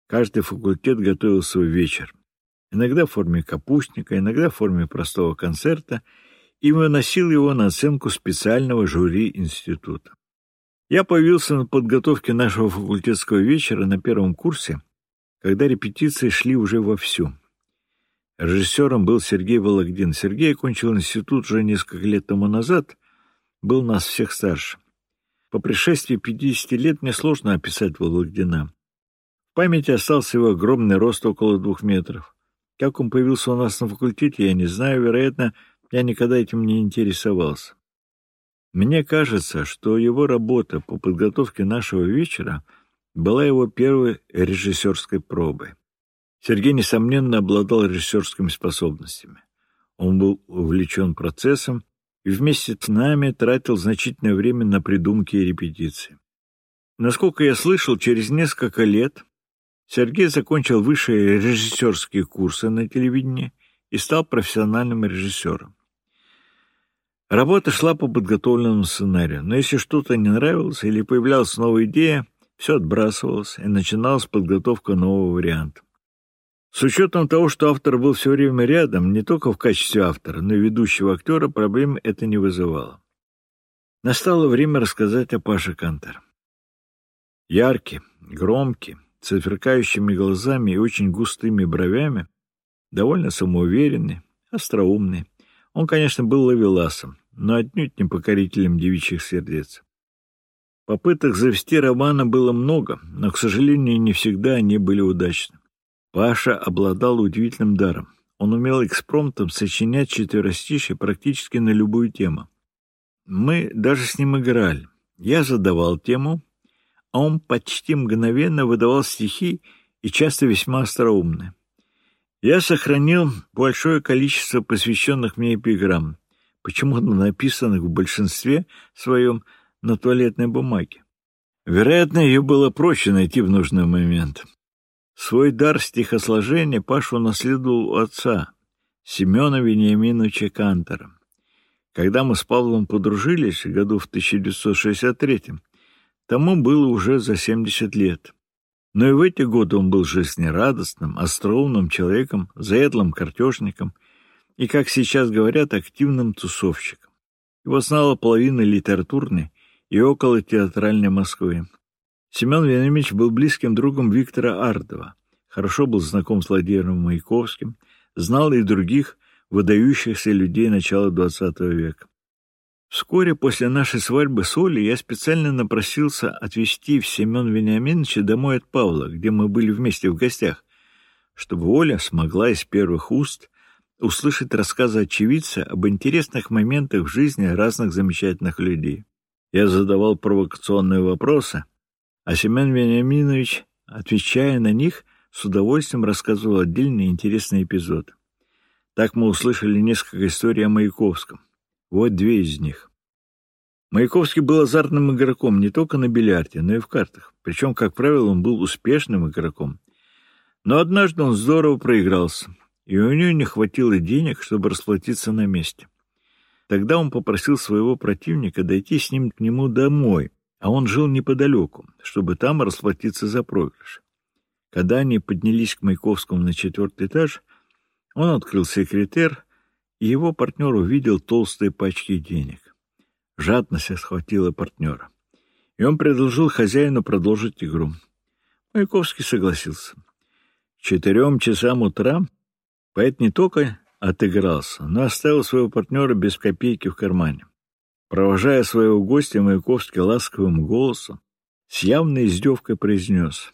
Каждый факультет готовил свой вечер. Иногда в форме капустника, иногда в форме простого концерта, и выносил его на оценку специального жюри института. Я появился на подготовке нашего факультетского вечера на первом курсе, когда репетиции шли уже вовсю. Режиссером был Сергей Вологдин. Сергей окончил институт уже несколько лет тому назад, был нас всех старше. По пришествии 50 лет мне сложно описать Вологдина. В памяти остался его огромный рост около двух метров. Как он появился у нас на факультете, я не знаю, вероятно, я никогда этим не интересовался. Мне кажется, что его работа по подготовке нашего вечера была его первой режиссерской пробой. Сергей, несомненно, обладал режиссерскими способностями. Он был увлечен процессом и вместе с нами тратил значительное время на придумки и репетиции. Насколько я слышал, через несколько лет Сергей закончил высшие режиссерские курсы на телевидении и стал профессиональным режиссером. Работа шла по подготовленному сценарию, но если что-то не нравилось или появлялась новая идея, все отбрасывалось, и начиналась подготовка нового варианта. С учетом того, что автор был все время рядом, не только в качестве автора, но и ведущего актера, проблем это не вызывало. Настало время рассказать о Паше Кантер. Яркий, громкий, с сверкающими глазами и очень густыми бровями, довольно самоуверенный, остроумный, он, конечно, был ловеласом, но отнюдь не покорителем девичьих сердец. Попыток завести романа было много, но, к сожалению, не всегда они были удачны. Паша обладал удивительным даром. Он умел экспромтом сочинять четверостишие практически на любую тему. Мы даже с ним играли. Я задавал тему, а он почти мгновенно выдавал стихи и часто весьма остроумные. Я сохранил большое количество посвященных мне эпиграмм, почему-то написанных в большинстве своем на туалетной бумаге. Вероятно, ее было проще найти в нужный момент. Свой дар стихосложения Пашу наследовал у отца, Семена Вениаминовича Кантера. Когда мы с Павлом подружились, году в 1963 тому было уже за 70 лет. Но и в эти годы он был жизнерадостным, остроумным человеком, заедлым картежником и, как сейчас говорят, активным тусовщиком. Его знала половина литературной и около театральной Москвы. Семен Вениамич был близким другом Виктора Ардова, хорошо был знаком с Владимиром Маяковским, знал и других выдающихся людей начала XX века. Вскоре после нашей свадьбы с Олей я специально напросился отвезти в Семен Вениаминовича домой от Павла, где мы были вместе в гостях, чтобы Оля смогла из первых уст услышать рассказы очевидца об интересных моментах в жизни разных замечательных людей. Я задавал провокационные вопросы, а Семен Вениаминович, отвечая на них, с удовольствием рассказывал отдельные интересные эпизоды. Так мы услышали несколько историй о Маяковском. Вот две из них. Маяковский был азартным игроком не только на бильярде, но и в картах. Причем, как правило, он был успешным игроком. Но однажды он здорово проигрался, и у него не хватило денег, чтобы расплатиться на месте. Тогда он попросил своего противника дойти с ним к нему домой, а он жил неподалеку, чтобы там расплатиться за проигрыш. Когда они поднялись к Маяковскому на четвертый этаж, он открыл секретер и его партнер увидел толстые пачки денег. Жадность схватила партнера. И он предложил хозяину продолжить игру. Маяковский согласился. К четырем часам утра поэт не только отыгрался, но оставил своего партнера без копейки в кармане. Провожая своего гостя, Маяковский ласковым голосом с явной издевкой произнес.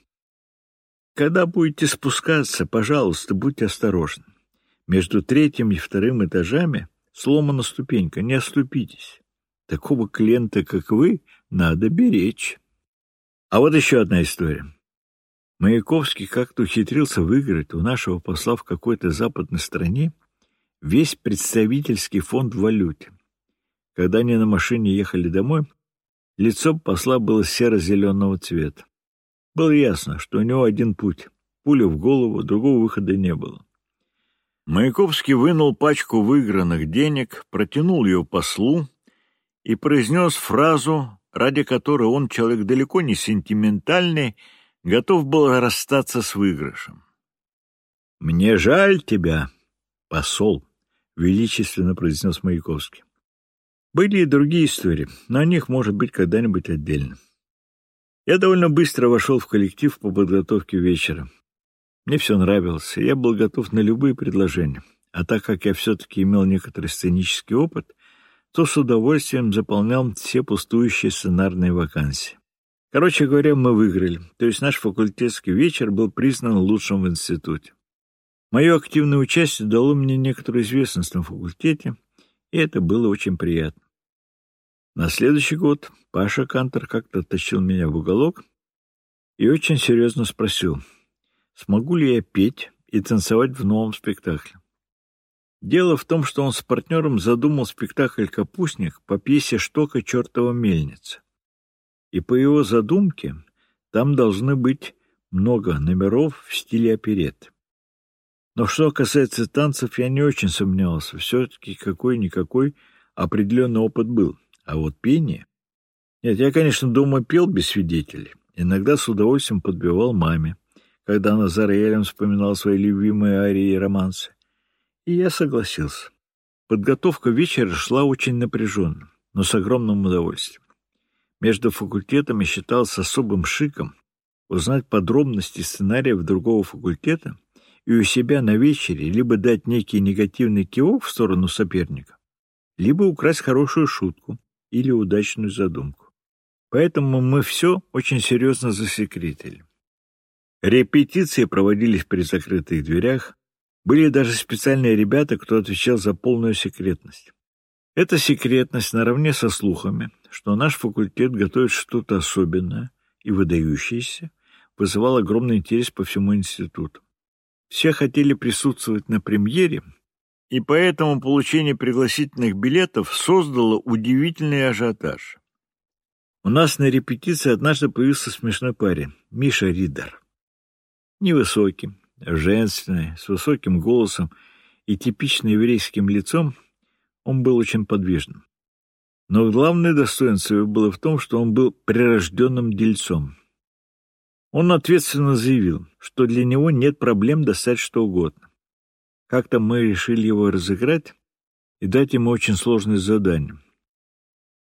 «Когда будете спускаться, пожалуйста, будьте осторожны. Между третьим и вторым этажами сломана ступенька, не оступитесь. Такого клиента, как вы, надо беречь. А вот еще одна история. Маяковский как-то ухитрился выиграть у нашего посла в какой-то западной стране весь представительский фонд в валюте. Когда они на машине ехали домой, лицо посла было серо-зеленого цвета. Было ясно, что у него один путь — пуля в голову, другого выхода не было. Маяковский вынул пачку выигранных денег, протянул ее послу и произнес фразу, ради которой он, человек далеко не сентиментальный, готов был расстаться с выигрышем. «Мне жаль тебя, посол», — величественно произнес Маяковский. Были и другие истории, но о них, может быть, когда-нибудь отдельно. Я довольно быстро вошел в коллектив по подготовке вечера. Мне все нравилось, я был готов на любые предложения. А так как я все-таки имел некоторый сценический опыт, то с удовольствием заполнял все пустующие сценарные вакансии. Короче говоря, мы выиграли, то есть наш факультетский вечер был признан лучшим в институте. Мое активное участие дало мне некоторую известность на факультете, и это было очень приятно. На следующий год Паша Кантер как-то тащил меня в уголок и очень серьезно спросил, смогу ли я петь и танцевать в новом спектакле. Дело в том, что он с партнером задумал спектакль «Капустник» по пьесе Штока «Чертова мельница». И по его задумке там должны быть много номеров в стиле оперет. Но что касается танцев, я не очень сомневался. Все-таки какой-никакой определенный опыт был. А вот пение... Нет, я, конечно, дома пел без свидетелей. Иногда с удовольствием подбивал маме, когда она за роялем вспоминала свои любимые арии и романсы. И я согласился. Подготовка вечера шла очень напряженно, но с огромным удовольствием. Между факультетами считалось особым шиком узнать подробности сценариев другого факультета и у себя на вечере либо дать некий негативный кивок в сторону соперника, либо украсть хорошую шутку, или удачную задумку. Поэтому мы все очень серьезно засекретили. Репетиции проводились при закрытых дверях, были даже специальные ребята, кто отвечал за полную секретность. Эта секретность наравне со слухами, что наш факультет готовит что-то особенное и выдающееся, вызывал огромный интерес по всему институту. Все хотели присутствовать на премьере, и поэтому получение пригласительных билетов создало удивительный ажиотаж. У нас на репетиции однажды появился смешной парень, Миша Ридер. Невысокий, женственный, с высоким голосом и типично еврейским лицом, он был очень подвижным. Но главное достоинство его было в том, что он был прирожденным дельцом. Он ответственно заявил, что для него нет проблем достать что угодно. Как-то мы решили его разыграть и дать ему очень сложное задание.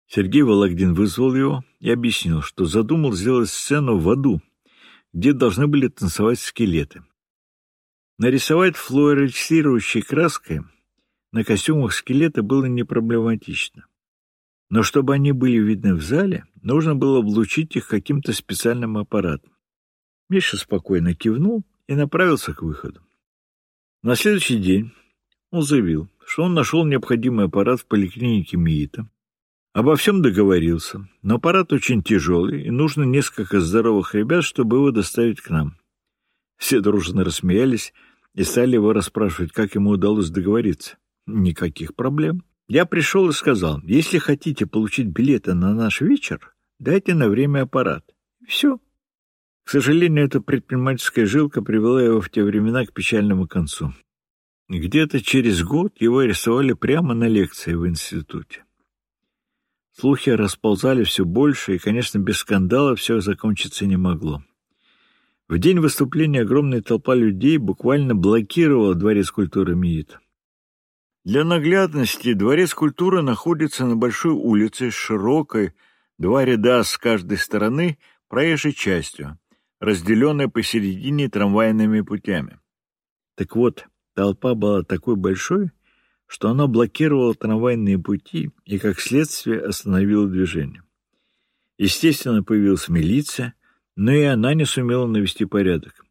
Сергей Вологдин вызвал его и объяснил, что задумал сделать сцену в аду, где должны были танцевать скелеты. Нарисовать флуоресцирующей краской на костюмах скелета было не проблематично. Но чтобы они были видны в зале, нужно было облучить их каким-то специальным аппаратом. Миша спокойно кивнул и направился к выходу. На следующий день он заявил, что он нашел необходимый аппарат в поликлинике МИИТа, обо всем договорился, но аппарат очень тяжелый, и нужно несколько здоровых ребят, чтобы его доставить к нам. Все дружно рассмеялись и стали его расспрашивать, как ему удалось договориться. Никаких проблем. Я пришел и сказал, если хотите получить билеты на наш вечер, дайте на время аппарат. Все. К сожалению, эта предпринимательская жилка привела его в те времена к печальному концу. Где-то через год его арестовали прямо на лекции в институте. Слухи расползали все больше, и, конечно, без скандала все закончиться не могло. В день выступления огромная толпа людей буквально блокировала Дворец культуры МИИТ. Для наглядности Дворец культуры находится на большой улице с широкой, два ряда с каждой стороны, проезжей частью, разделенная посередине трамвайными путями. Так вот, толпа была такой большой, что она блокировала трамвайные пути и, как следствие, остановила движение. Естественно, появилась милиция, но и она не сумела навести порядок.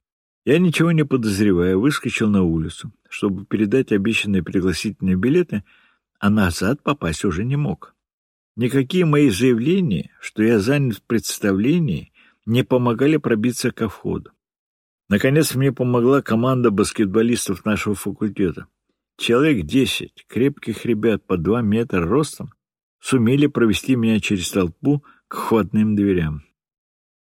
Я, ничего не подозревая, выскочил на улицу, чтобы передать обещанные пригласительные билеты, а назад попасть уже не мог. Никакие мои заявления, что я занят в представлении, не помогали пробиться ко входу. Наконец мне помогла команда баскетболистов нашего факультета. Человек десять, крепких ребят по два метра ростом, сумели провести меня через толпу к входным дверям.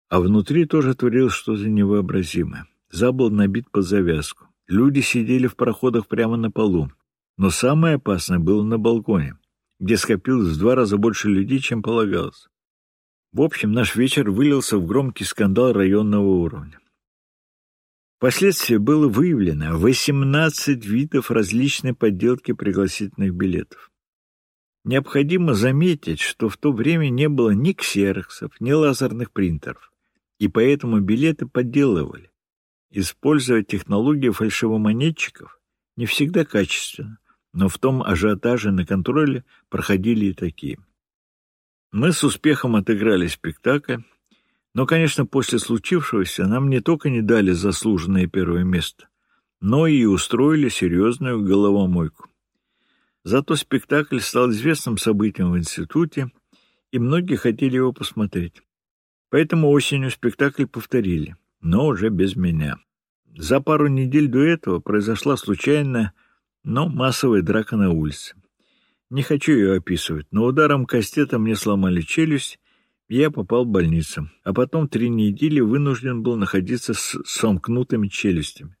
А внутри тоже творилось что-то невообразимое. Зал был набит под завязку. Люди сидели в проходах прямо на полу. Но самое опасное было на балконе, где скопилось в два раза больше людей, чем полагалось. В общем, наш вечер вылился в громкий скандал районного уровня. Впоследствии было выявлено 18 видов различной подделки пригласительных билетов. Необходимо заметить, что в то время не было ни ксероксов, ни лазерных принтеров, и поэтому билеты подделывали. Используя технологию фальшивомонетчиков не всегда качественно, но в том ажиотаже на контроле проходили и такие. Мы с успехом отыграли спектакль, но, конечно, после случившегося нам не только не дали заслуженное первое место, но и устроили серьезную головомойку. Зато спектакль стал известным событием в институте, и многие хотели его посмотреть. Поэтому осенью спектакль повторили, но уже без меня. За пару недель до этого произошла случайная, но массовая драка на улице. Не хочу ее описывать, но ударом кастета мне сломали челюсть, я попал в больницу, а потом три недели вынужден был находиться с сомкнутыми челюстями.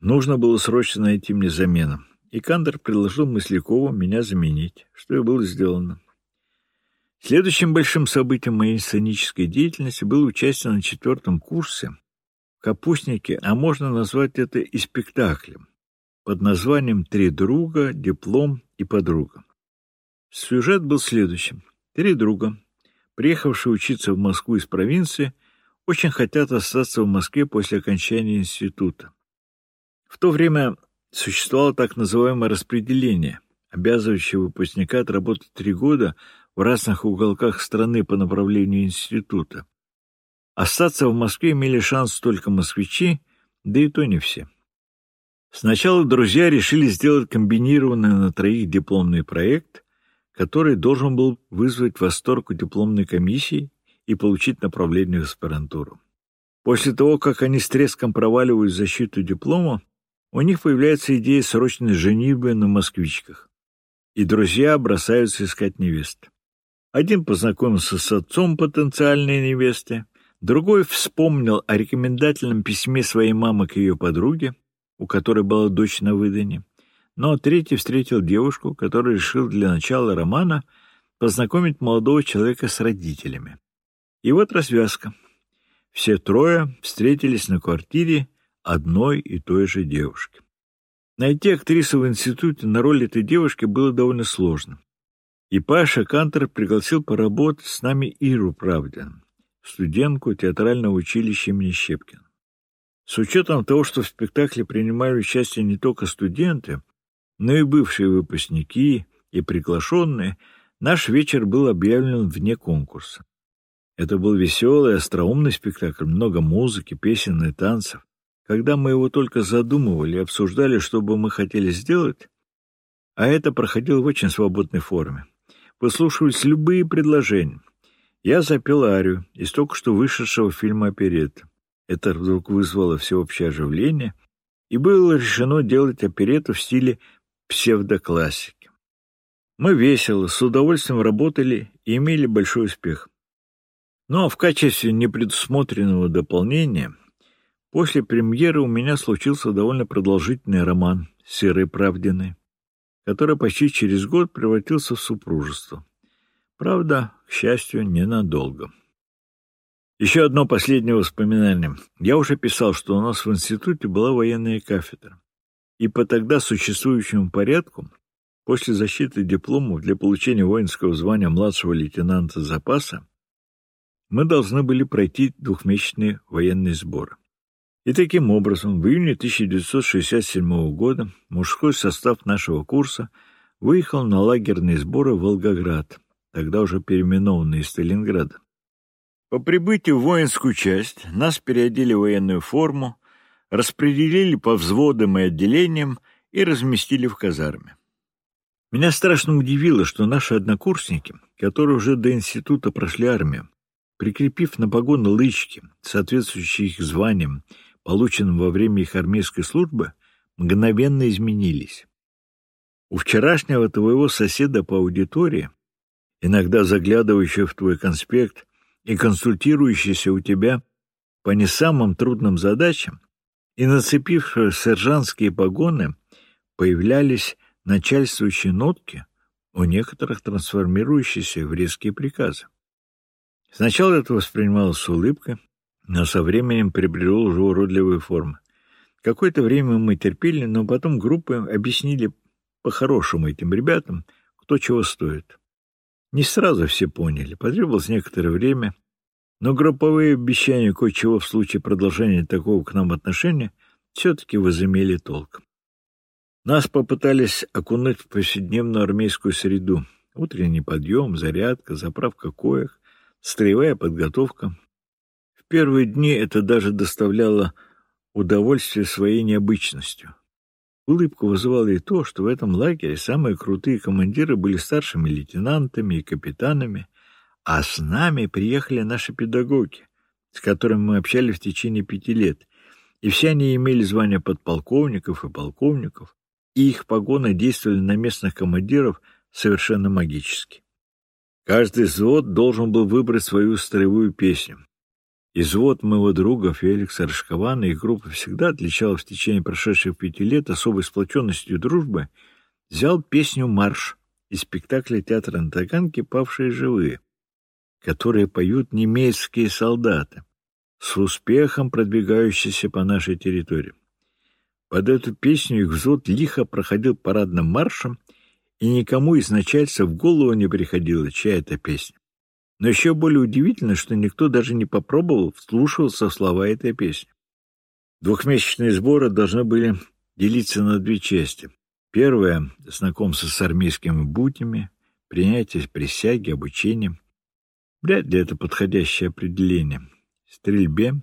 Нужно было срочно найти мне замену и Кандер предложил Мыслякову меня заменить, что и было сделано. Следующим большим событием моей сценической деятельности было участие на четвертом курсе в «Капустнике», а можно назвать это и спектаклем, под названием «Три друга, диплом и подруга». Сюжет был следующим. Три друга, приехавшие учиться в Москву из провинции, очень хотят остаться в Москве после окончания института. В то время Существовало так называемое распределение, обязывающее выпускника отработать три года в разных уголках страны по направлению института. Остаться в Москве имели шанс только москвичи, да и то не все. Сначала друзья решили сделать комбинированный на троих дипломный проект, который должен был вызвать восторг у дипломной комиссии и получить направление в аспирантуру. После того, как они с треском проваливают защиту диплома, у них появляется идея срочной женитьбы на москвичках, и друзья бросаются искать невест. Один познакомился с отцом потенциальной невесты, другой вспомнил о рекомендательном письме своей мамы к ее подруге, у которой была дочь на выдане, но третий встретил девушку, которая решил для начала романа познакомить молодого человека с родителями. И вот развязка. Все трое встретились на квартире одной и той же девушки. Найти актрису в институте на роль этой девушки было довольно сложно. И Паша Кантер пригласил поработать с нами Иру Правдин, студентку театрального училища имени Щепкина. С учетом того, что в спектакле принимали участие не только студенты, но и бывшие выпускники и приглашенные, наш вечер был объявлен вне конкурса. Это был веселый, остроумный спектакль, много музыки, песен и танцев. Когда мы его только задумывали и обсуждали, что бы мы хотели сделать, а это проходило в очень свободной форме, выслушивались любые предложения. Я запел арию из только что вышедшего фильма «Оперетта». Это вдруг вызвало всеобщее оживление, и было решено делать оперетту в стиле псевдоклассики. Мы весело, с удовольствием работали и имели большой успех. Ну а в качестве непредусмотренного дополнения После премьеры у меня случился довольно продолжительный роман «Серой Правдиной», который почти через год превратился в супружество. Правда, к счастью, ненадолго. Еще одно последнее воспоминание. Я уже писал, что у нас в институте была военная кафедра. И по тогда существующему порядку, после защиты дипломов для получения воинского звания младшего лейтенанта запаса, мы должны были пройти двухмесячные военные сборы. И таким образом, в июне 1967 года мужской состав нашего курса выехал на лагерные сборы в Волгоград, тогда уже переименованный из Сталинграда. По прибытию в воинскую часть нас переодели в военную форму, распределили по взводам и отделениям и разместили в казарме. Меня страшно удивило, что наши однокурсники, которые уже до института прошли армию, прикрепив на погоны лычки, соответствующие их званиям, полученным во время их армейской службы, мгновенно изменились. У вчерашнего твоего соседа по аудитории, иногда заглядывающего в твой конспект и консультирующийся у тебя по не самым трудным задачам, и нацепившие сержантские погоны, появлялись начальствующие нотки, у некоторых трансформирующиеся в резкие приказы. Сначала это воспринималось с улыбкой, но со временем приобрело уже уродливые формы. Какое-то время мы терпели, но потом группы объяснили по-хорошему этим ребятам, кто чего стоит. Не сразу все поняли, потребовалось некоторое время, но групповые обещания кое-чего в случае продолжения такого к нам отношения все-таки возымели толк. Нас попытались окунуть в повседневную армейскую среду. Утренний подъем, зарядка, заправка коек, строевая подготовка. В первые дни это даже доставляло удовольствие своей необычностью. Улыбку вызывало и то, что в этом лагере самые крутые командиры были старшими лейтенантами и капитанами, а с нами приехали наши педагоги, с которыми мы общались в течение пяти лет, и все они имели звания подполковников и полковников, и их погоны действовали на местных командиров совершенно магически. Каждый взвод должен был выбрать свою строевую песню. Извод моего друга Феликса Рожкована и группа всегда отличалась в течение прошедших пяти лет особой сплоченностью дружбы, взял песню «Марш» из спектакля театра на Таганке «Павшие живые», которые поют немецкие солдаты, с успехом продвигающиеся по нашей территории. Под эту песню их взвод лихо проходил парадным маршем, и никому из начальства в голову не приходило, чья это песня. Но еще более удивительно, что никто даже не попробовал вслушиваться в слова этой песни. Двухмесячные сборы должны были делиться на две части. Первая — знакомство с армейскими буднями, принятие присяги, обучение. Вряд ли это подходящее определение. Стрельбе,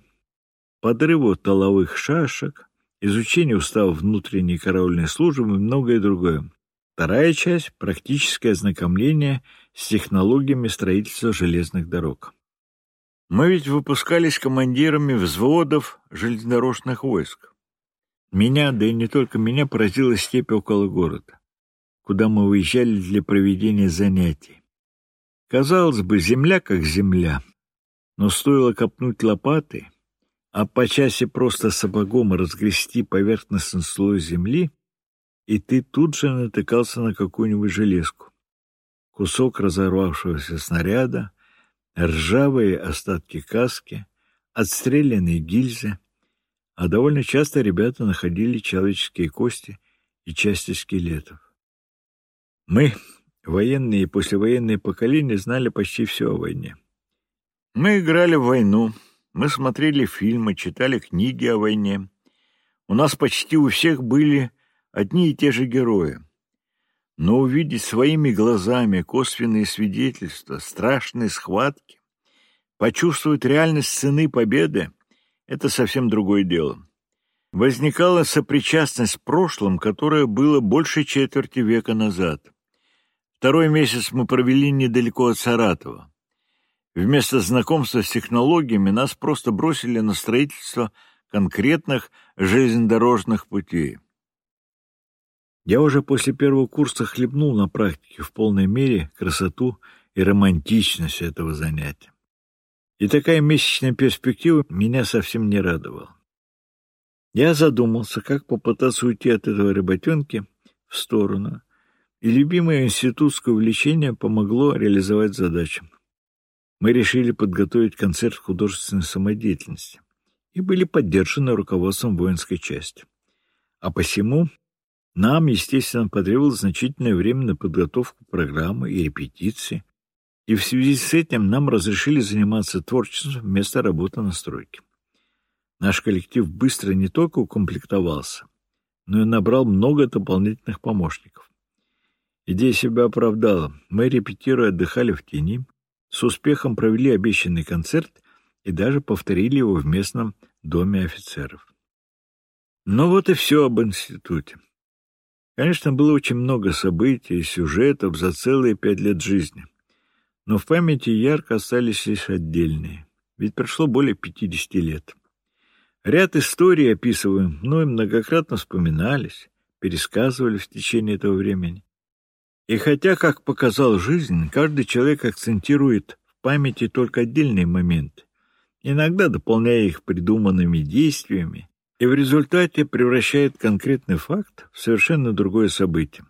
подрыву толовых шашек, изучение устава внутренней караульной службы и многое другое. Вторая часть — практическое ознакомление с технологиями строительства железных дорог. Мы ведь выпускались командирами взводов железнодорожных войск. Меня, да и не только меня, поразила степь около города, куда мы выезжали для проведения занятий. Казалось бы, земля как земля, но стоило копнуть лопатой, а по часе просто сапогом разгрести поверхностный слой земли, и ты тут же натыкался на какую-нибудь железку. Кусок разорвавшегося снаряда, ржавые остатки каски, отстрелянные гильзы, а довольно часто ребята находили человеческие кости и части скелетов. Мы, военные и послевоенные поколения, знали почти все о войне. Мы играли в войну, мы смотрели фильмы, читали книги о войне. У нас почти у всех были одни и те же герои. Но увидеть своими глазами косвенные свидетельства, страшные схватки, почувствовать реальность цены победы — это совсем другое дело. Возникала сопричастность с прошлым, которое было больше четверти века назад. Второй месяц мы провели недалеко от Саратова. Вместо знакомства с технологиями нас просто бросили на строительство конкретных железнодорожных путей. Я уже после первого курса хлебнул на практике в полной мере красоту и романтичность этого занятия. И такая месячная перспектива меня совсем не радовала. Я задумался, как попытаться уйти от этого работенки в сторону, и любимое институтское увлечение помогло реализовать задачу. Мы решили подготовить концерт художественной самодеятельности и были поддержаны руководством воинской части. А посему нам, естественно, потребовалось значительное время на подготовку программы и репетиции, и в связи с этим нам разрешили заниматься творчеством вместо работы на стройке. Наш коллектив быстро не только укомплектовался, но и набрал много дополнительных помощников. Идея себя оправдала. Мы, репетируя, отдыхали в тени, с успехом провели обещанный концерт и даже повторили его в местном доме офицеров. Ну вот и все об институте. Конечно, было очень много событий и сюжетов за целые пять лет жизни. Но в памяти ярко остались лишь отдельные, ведь прошло более пятидесяти лет. Ряд историй, описываемых мной, многократно вспоминались, пересказывались в течение этого времени. И хотя, как показал жизнь, каждый человек акцентирует в памяти только отдельные моменты, иногда дополняя их придуманными действиями, и в результате превращает конкретный факт в совершенно другое событие.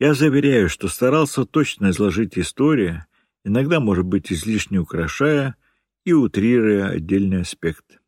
Я заверяю, что старался точно изложить историю, иногда, может быть, излишне украшая и утрируя отдельные аспекты.